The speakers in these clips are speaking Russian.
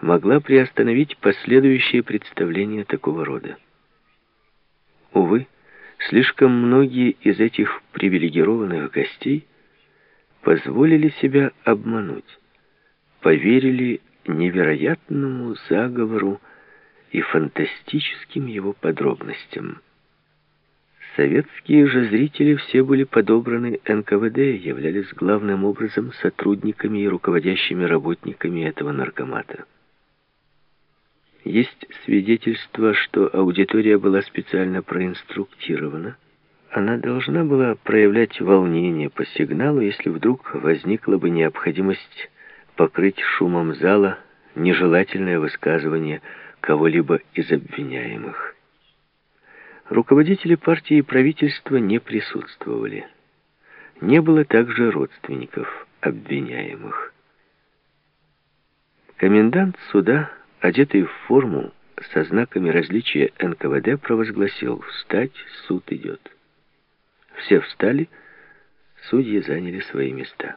могла приостановить последующие представления такого рода. Увы, слишком многие из этих привилегированных гостей позволили себя обмануть, поверили невероятному заговору и фантастическим его подробностям. Советские же зрители все были подобраны НКВД, являлись главным образом сотрудниками и руководящими работниками этого наркомата. Есть свидетельство, что аудитория была специально проинструктирована. Она должна была проявлять волнение по сигналу, если вдруг возникла бы необходимость покрыть шумом зала нежелательное высказывание кого-либо из обвиняемых. Руководители партии и правительства не присутствовали. Не было также родственников обвиняемых. Комендант суда, одетый в форму со знаками различия НКВД, провозгласил «Встать, суд идет». Все встали, судьи заняли свои места.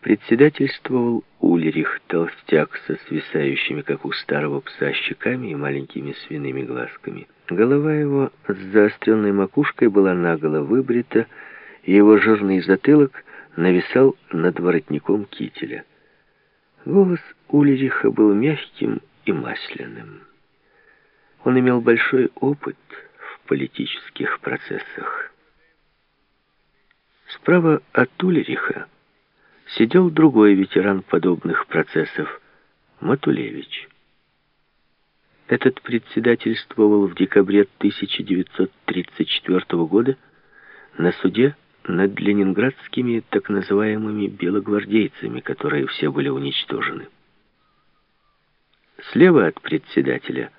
Председательствовал Ульрих, толстяк со свисающими, как у старого пса, щеками и маленькими свиными глазками. Голова его с заостренной макушкой была наголо выбрита, и его жирный затылок нависал над воротником кителя. Голос Ульриха был мягким и масляным. Он имел большой опыт в политических процессах. Справа от Ульриха сидел другой ветеран подобных процессов, Матулевич. Этот председательствовал в декабре 1934 года на суде над ленинградскими так называемыми белогвардейцами, которые все были уничтожены. Слева от председателя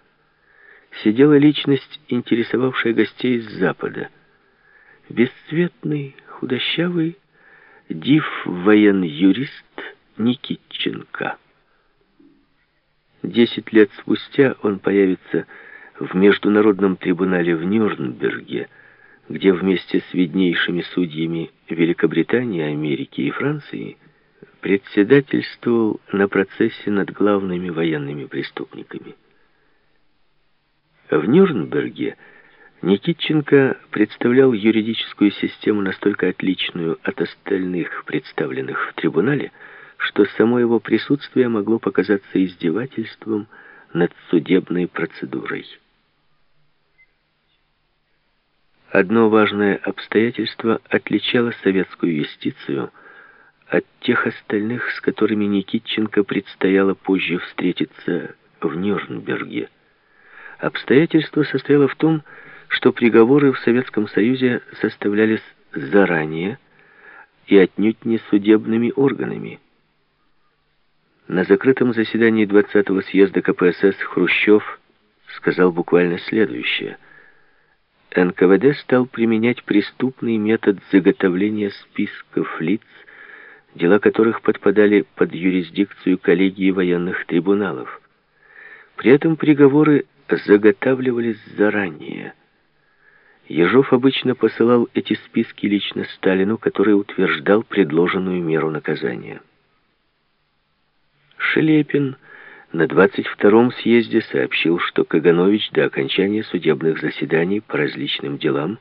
сидела личность, интересовавшая гостей с запада. Бесцветный, худощавый, див воен-юрист Никитченко. Десять лет спустя он появится в Международном трибунале в Нюрнберге, где вместе с виднейшими судьями Великобритании, Америки и Франции председательствовал на процессе над главными военными преступниками. В Нюрнберге Никитченко представлял юридическую систему настолько отличную от остальных представленных в трибунале, что само его присутствие могло показаться издевательством над судебной процедурой. Одно важное обстоятельство отличало советскую юстицию от тех остальных, с которыми Никитченко предстояло позже встретиться в Нюрнберге. Обстоятельство состояло в том, что приговоры в Советском Союзе составлялись заранее и отнюдь не судебными органами. На закрытом заседании 20-го съезда КПСС Хрущев сказал буквально следующее. НКВД стал применять преступный метод заготовления списков лиц, дела которых подпадали под юрисдикцию коллегии военных трибуналов. При этом приговоры заготавливались заранее. Ежов обычно посылал эти списки лично Сталину, который утверждал предложенную меру наказания. Шелепин на 22-м съезде сообщил, что Каганович до окончания судебных заседаний по различным делам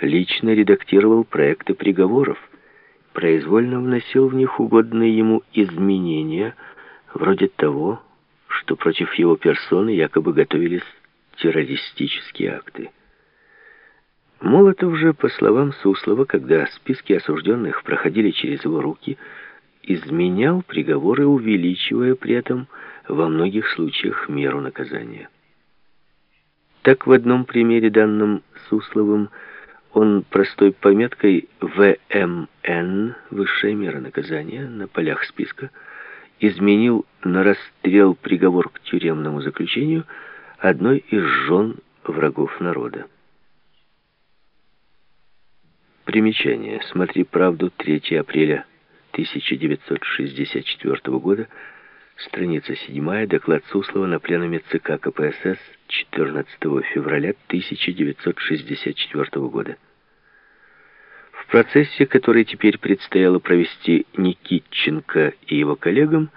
лично редактировал проекты приговоров, произвольно вносил в них угодные ему изменения, вроде того, что против его персоны якобы готовились террористические акты. Молотов же, по словам Суслова, когда списки осужденных проходили через его руки, изменял приговоры, увеличивая при этом во многих случаях меру наказания. Так в одном примере, данном Сусловым, он простой пометкой ВМН, высшая мера наказания, на полях списка, изменил на расстрел приговор к тюремному заключению одной из жен врагов народа. Примечание. Смотри «Правду» 3 апреля 1964 года, страница 7, доклад Суслова на пленуме ЦК КПСС 14 февраля 1964 года. В процессе, который теперь предстояло провести Никитченко и его коллегам,